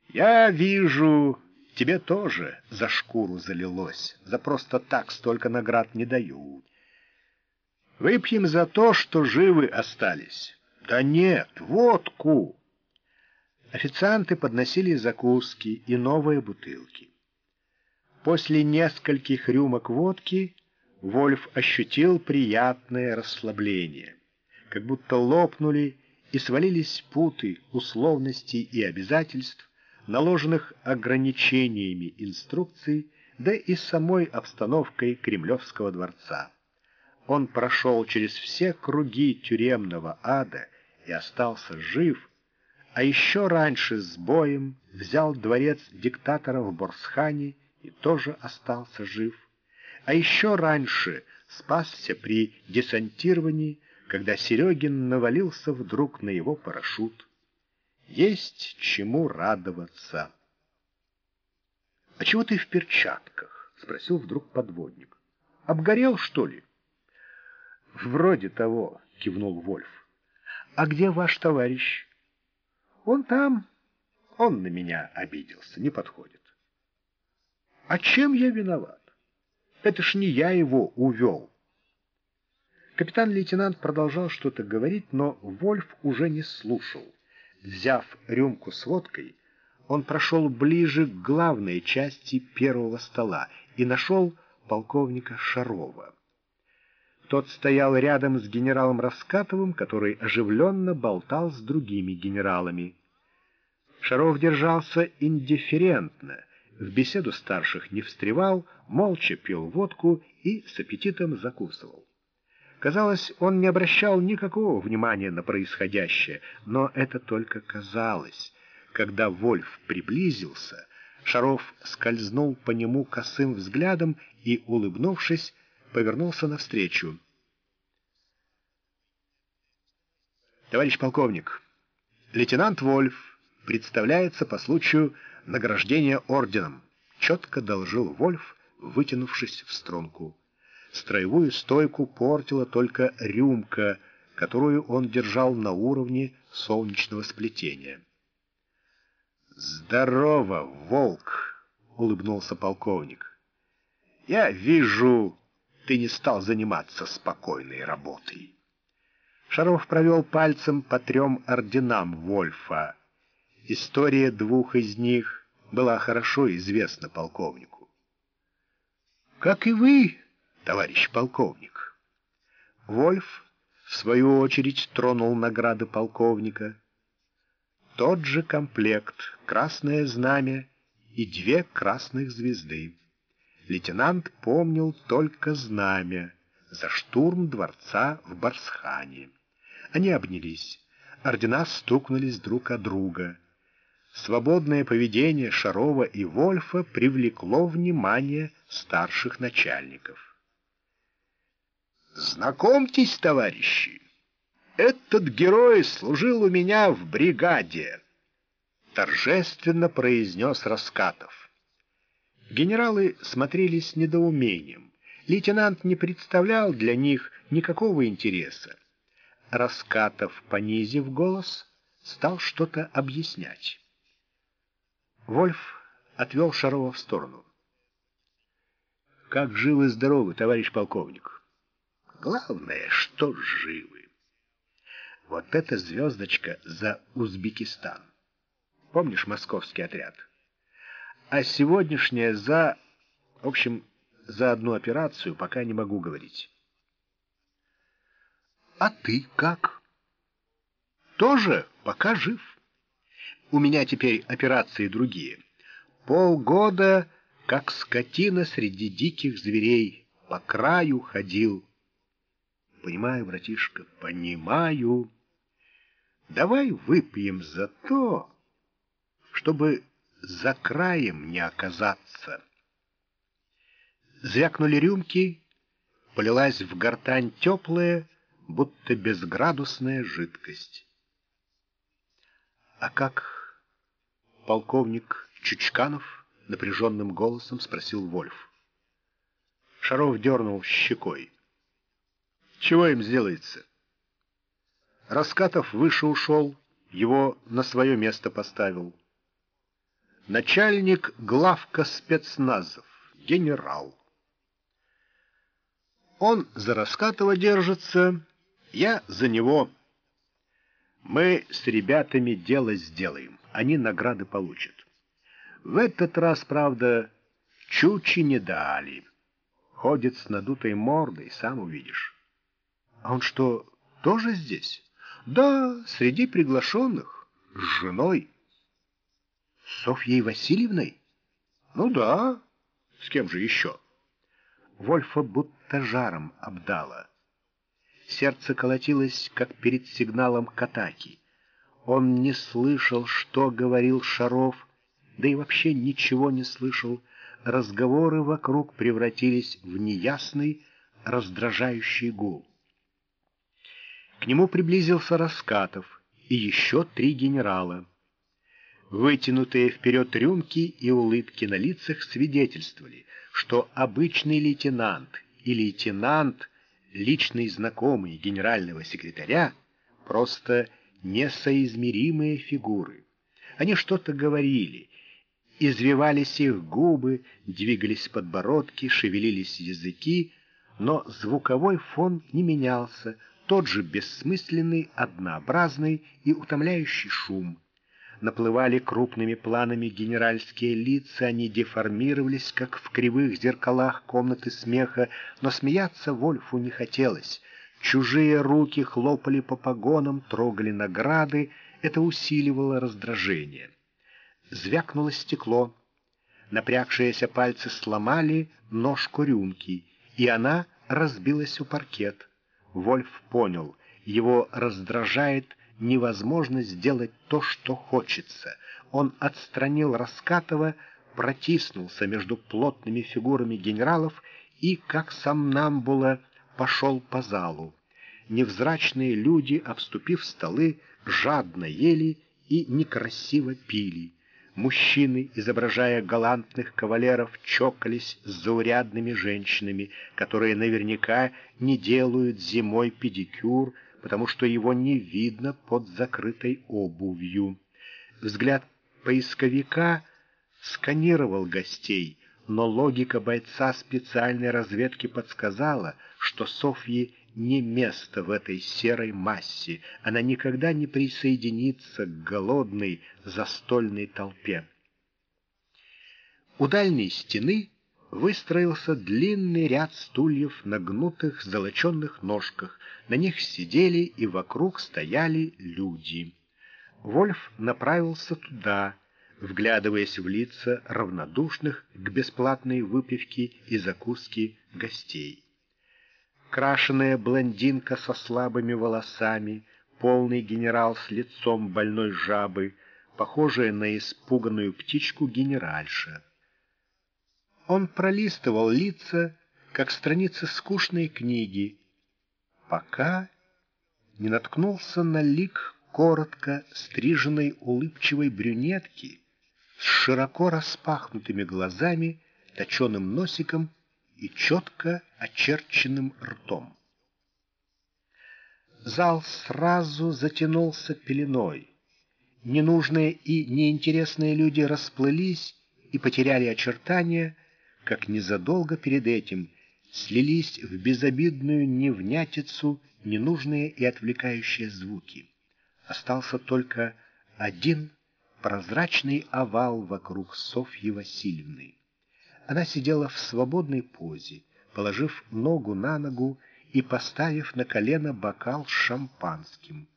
«Я вижу, тебе тоже за шкуру залилось. За просто так столько наград не дают. Выпьем за то, что живы остались. Да нет, водку!» Официанты подносили закуски и новые бутылки. После нескольких рюмок водки Вольф ощутил приятное расслабление, как будто лопнули и свалились путы условностей и обязательств, наложенных ограничениями инструкций, да и самой обстановкой Кремлевского дворца. Он прошел через все круги тюремного ада и остался жив, а еще раньше с боем взял дворец диктатора в Борсхане и тоже остался жив. А еще раньше спасся при десантировании, когда Серегин навалился вдруг на его парашют. Есть чему радоваться. — А чего ты в перчатках? — спросил вдруг подводник. — Обгорел, что ли? — Вроде того, — кивнул Вольф. — А где ваш товарищ? — Он там. Он на меня обиделся, не подходит. А чем я виноват? Это ж не я его увел. Капитан-лейтенант продолжал что-то говорить, но Вольф уже не слушал. Взяв рюмку с водкой, он прошел ближе к главной части первого стола и нашел полковника Шарова. Тот стоял рядом с генералом Раскатовым, который оживленно болтал с другими генералами. Шаров держался индифферентно — в беседу старших не встревал, молча пил водку и с аппетитом закусывал. Казалось, он не обращал никакого внимания на происходящее, но это только казалось. Когда Вольф приблизился, Шаров скользнул по нему косым взглядом и, улыбнувшись, повернулся навстречу. «Товарищ полковник, лейтенант Вольф представляется по случаю награждения орденом», — четко доложил Вольф, вытянувшись в струнку. Строевую стойку портила только рюмка которую он держал на уровне солнечного сплетения. «Здорово, волк!» — улыбнулся полковник. «Я вижу, ты не стал заниматься спокойной работой». Шаров провел пальцем по трем орденам Вольфа. История двух из них была хорошо известна полковнику. «Как и вы, товарищ полковник». Вольф, в свою очередь, тронул награды полковника. Тот же комплект, красное знамя и две красных звезды. Лейтенант помнил только знамя за штурм дворца в Барсхане. Они обнялись. Ордена стукнулись друг от друга. Свободное поведение Шарова и Вольфа привлекло внимание старших начальников. «Знакомьтесь, товарищи, этот герой служил у меня в бригаде», — торжественно произнес Раскатов. Генералы смотрели с недоумением. Лейтенант не представлял для них никакого интереса. Раскатов, понизив голос, стал что-то объяснять. Вольф отвел Шарова в сторону. «Как живы-здоровы, товарищ полковник?» «Главное, что живы. Вот эта звездочка за Узбекистан. Помнишь московский отряд? А сегодняшняя за... В общем, за одну операцию пока не могу говорить». А ты как? Тоже пока жив. У меня теперь операции другие. Полгода, как скотина среди диких зверей, по краю ходил. Понимаю, братишка, понимаю. Давай выпьем за то, чтобы за краем не оказаться. Звякнули рюмки, полилась в гортань теплая, будто безградусная жидкость. «А как полковник Чучканов?» — напряженным голосом спросил Вольф. Шаров дернул щекой. «Чего им сделается?» Раскатов выше ушел, его на свое место поставил. Начальник главка спецназов, генерал. Он за Раскатова держится, я за него. Мы с ребятами дело сделаем. Они награды получат. В этот раз, правда, чучи не дали. Ходит с надутой мордой, сам увидишь. А он что, тоже здесь? Да, среди приглашенных, с женой. Софьей Васильевной? Ну да, с кем же еще? Вольфа будто жаром обдала. Сердце колотилось, как перед сигналом к атаке. Он не слышал, что говорил Шаров, да и вообще ничего не слышал. Разговоры вокруг превратились в неясный, раздражающий гул. К нему приблизился Раскатов и еще три генерала. Вытянутые вперед рюмки и улыбки на лицах свидетельствовали, что обычный лейтенант и лейтенант — личные знакомые генерального секретаря просто несоизмеримые фигуры. Они что-то говорили, извивались их губы, двигались подбородки, шевелились языки, но звуковой фон не менялся, тот же бессмысленный, однообразный и утомляющий шум — наплывали крупными планами генеральские лица, они деформировались, как в кривых зеркалах комнаты смеха, но смеяться Вольфу не хотелось. Чужие руки хлопали по погонам, трогали награды, это усиливало раздражение. Звякнуло стекло. Напрягшиеся пальцы сломали ножку рюмки, и она разбилась у паркет. Вольф понял, его раздражает невозможно сделать то, что хочется. Он отстранил Раскатова, протиснулся между плотными фигурами генералов и, как сам Намбула, пошел по залу. Невзрачные люди, обступив столы, жадно ели и некрасиво пили. Мужчины, изображая галантных кавалеров, чокались с заурядными женщинами, которые наверняка не делают зимой педикюр, потому что его не видно под закрытой обувью. Взгляд поисковика сканировал гостей, но логика бойца специальной разведки подсказала, что Софье не место в этой серой массе, она никогда не присоединится к голодной застольной толпе. У дальней стены выстроился длинный ряд стульев на гнутых золоченных ножках. На них сидели и вокруг стояли люди. Вольф направился туда, вглядываясь в лица равнодушных к бесплатной выпивке и закуске гостей. Крашеная блондинка со слабыми волосами, полный генерал с лицом больной жабы, похожая на испуганную птичку генеральша. Он пролистывал лица, как страницы скучной книги, пока не наткнулся на лик коротко стриженной улыбчивой брюнетки с широко распахнутыми глазами, точеным носиком и четко очерченным ртом. Зал сразу затянулся пеленой. Ненужные и неинтересные люди расплылись и потеряли очертания, как незадолго перед этим слились в безобидную невнятицу ненужные и отвлекающие звуки. Остался только один прозрачный овал вокруг Софьи Васильевны. Она сидела в свободной позе, положив ногу на ногу и поставив на колено бокал с шампанским.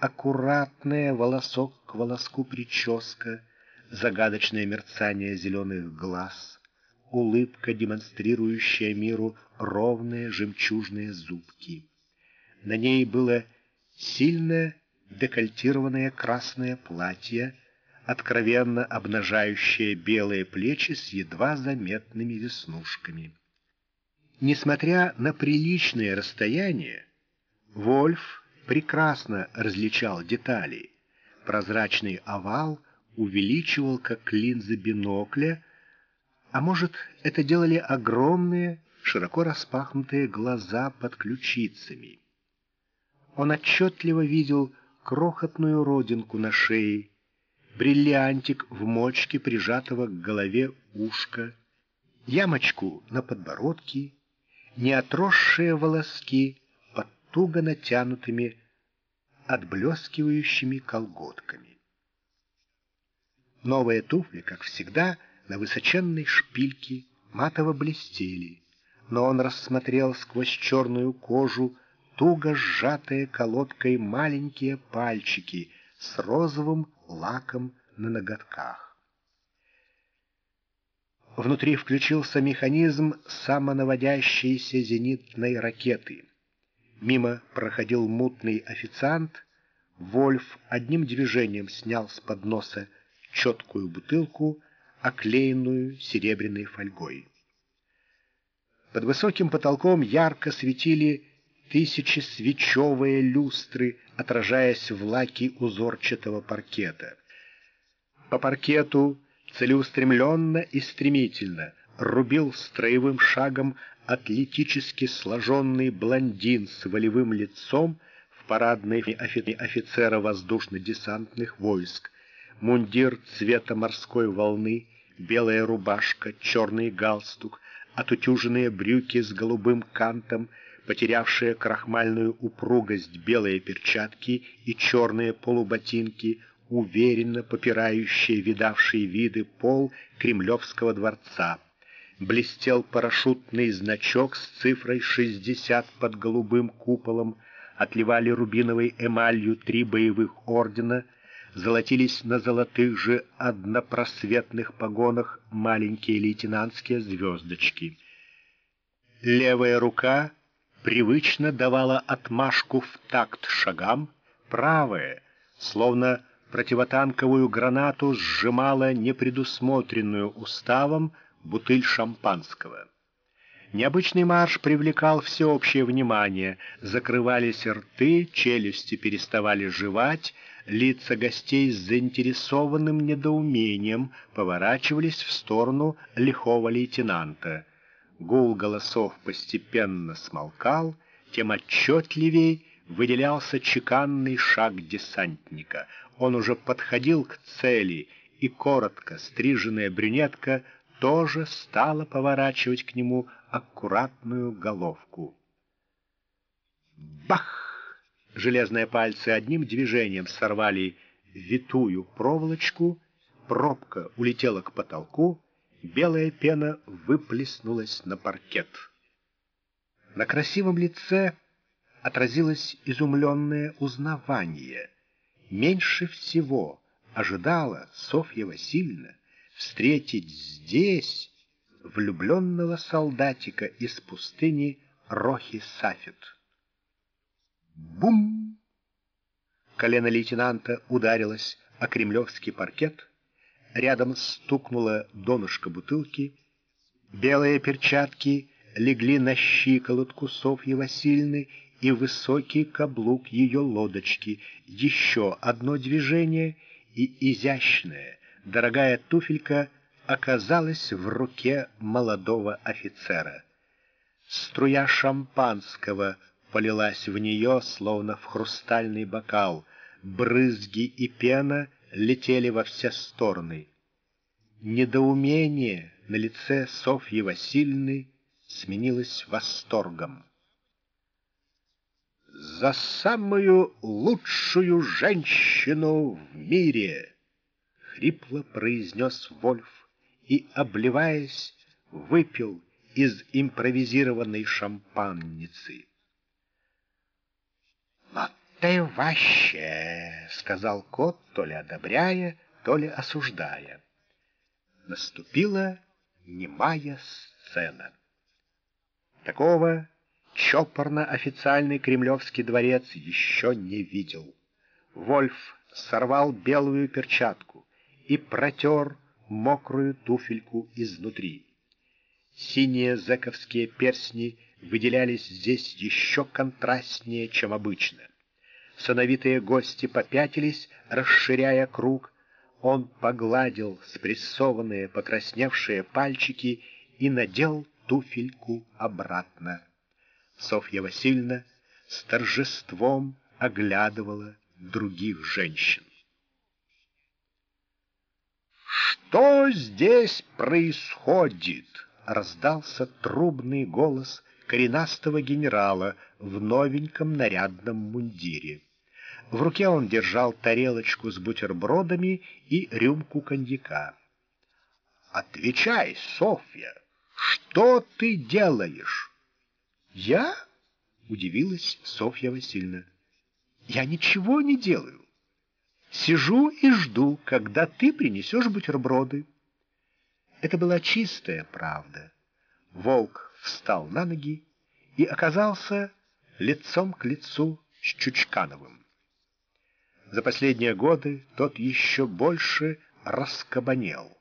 Аккуратная волосок к волоску прическа, загадочное мерцание зеленых глаз — улыбка, демонстрирующая миру ровные жемчужные зубки. На ней было сильное декольтированное красное платье, откровенно обнажающее белые плечи с едва заметными веснушками. Несмотря на приличное расстояние, Вольф прекрасно различал детали. Прозрачный овал увеличивал, как линзы бинокля, а может, это делали огромные, широко распахнутые глаза под ключицами. Он отчетливо видел крохотную родинку на шее, бриллиантик в мочке, прижатого к голове ушка, ямочку на подбородке, неотросшие волоски под туго натянутыми, отблескивающими колготками. Новые туфли, как всегда, — на высоченной шпильке матово блестели, но он рассмотрел сквозь черную кожу туго сжатые колодкой маленькие пальчики с розовым лаком на ноготках. Внутри включился механизм самонаводящейся зенитной ракеты. Мимо проходил мутный официант. Вольф одним движением снял с подноса четкую бутылку оклеенную серебряной фольгой. Под высоким потолком ярко светили тысячи свечевые люстры, отражаясь в лаке узорчатого паркета. По паркету целеустремленно и стремительно рубил строевым шагом атлетически сложенный блондин с волевым лицом в парадной офицера воздушно-десантных войск, мундир цвета морской волны, белая рубашка, черный галстук, отутюженные брюки с голубым кантом, потерявшие крахмальную упругость белые перчатки и черные полуботинки, уверенно попирающие видавшие виды пол Кремлевского дворца. Блестел парашютный значок с цифрой 60 под голубым куполом, отливали рубиновой эмалью три боевых ордена — золотились на золотых же однопросветных погонах маленькие лейтенантские звездочки. Левая рука привычно давала отмашку в такт шагам, правая, словно противотанковую гранату, сжимала непредусмотренную уставом бутыль шампанского. Необычный марш привлекал всеобщее внимание, закрывались рты, челюсти переставали жевать, Лица гостей с заинтересованным недоумением поворачивались в сторону лихого лейтенанта. Гул голосов постепенно смолкал, тем отчетливей выделялся чеканный шаг десантника. Он уже подходил к цели, и коротко стриженная брюнетка тоже стала поворачивать к нему аккуратную головку. Бах! Железные пальцы одним движением сорвали витую проволочку, пробка улетела к потолку, белая пена выплеснулась на паркет. На красивом лице отразилось изумленное узнавание. Меньше всего ожидала Софья Васильевна встретить здесь влюбленного солдатика из пустыни Рохи Сафет. Бум! Колено лейтенанта ударилось о кремлевский паркет, рядом стукнуло донышко бутылки, белые перчатки легли на щиколотку Софьи Васильевны и высокий каблук ее лодочки. Еще одно движение, и изящная, дорогая туфелька оказалась в руке молодого офицера. Струя шампанского полилась в нее, словно в хрустальный бокал. Брызги и пена летели во все стороны. Недоумение на лице Софьи Васильевны сменилось восторгом. «За самую лучшую женщину в мире!» — хрипло произнес Вольф и, обливаясь, выпил из импровизированной шампанницы. «Вот ты вообще!» — сказал кот, то ли одобряя, то ли осуждая. Наступила немая сцена. Такого чопорно-официальный кремлевский дворец еще не видел. Вольф сорвал белую перчатку и протер мокрую туфельку изнутри. Синие зэковские персни выделялись здесь еще контрастнее, чем обычно. Сановитые гости попятились, расширяя круг. Он погладил спрессованные покрасневшие пальчики и надел туфельку обратно. Софья Васильевна с торжеством оглядывала других женщин. «Что здесь происходит?» — раздался трубный голос коренастого генерала в новеньком нарядном мундире. В руке он держал тарелочку с бутербродами и рюмку коньяка. «Отвечай, Софья!» Что ты делаешь? Я? Удивилась Софья Васильевна. Я ничего не делаю. Сижу и жду, когда ты принесешь бутерброды. Это была чистая правда. Волк встал на ноги и оказался лицом к лицу с Чучкановым. За последние годы тот еще больше раскабанел.